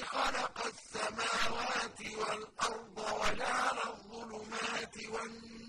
خَلَقَ السَّمَاوَاتِ وَالْأَرْضَ وَجَعَلَ الظُّلُمَاتِ وَالنُّورَ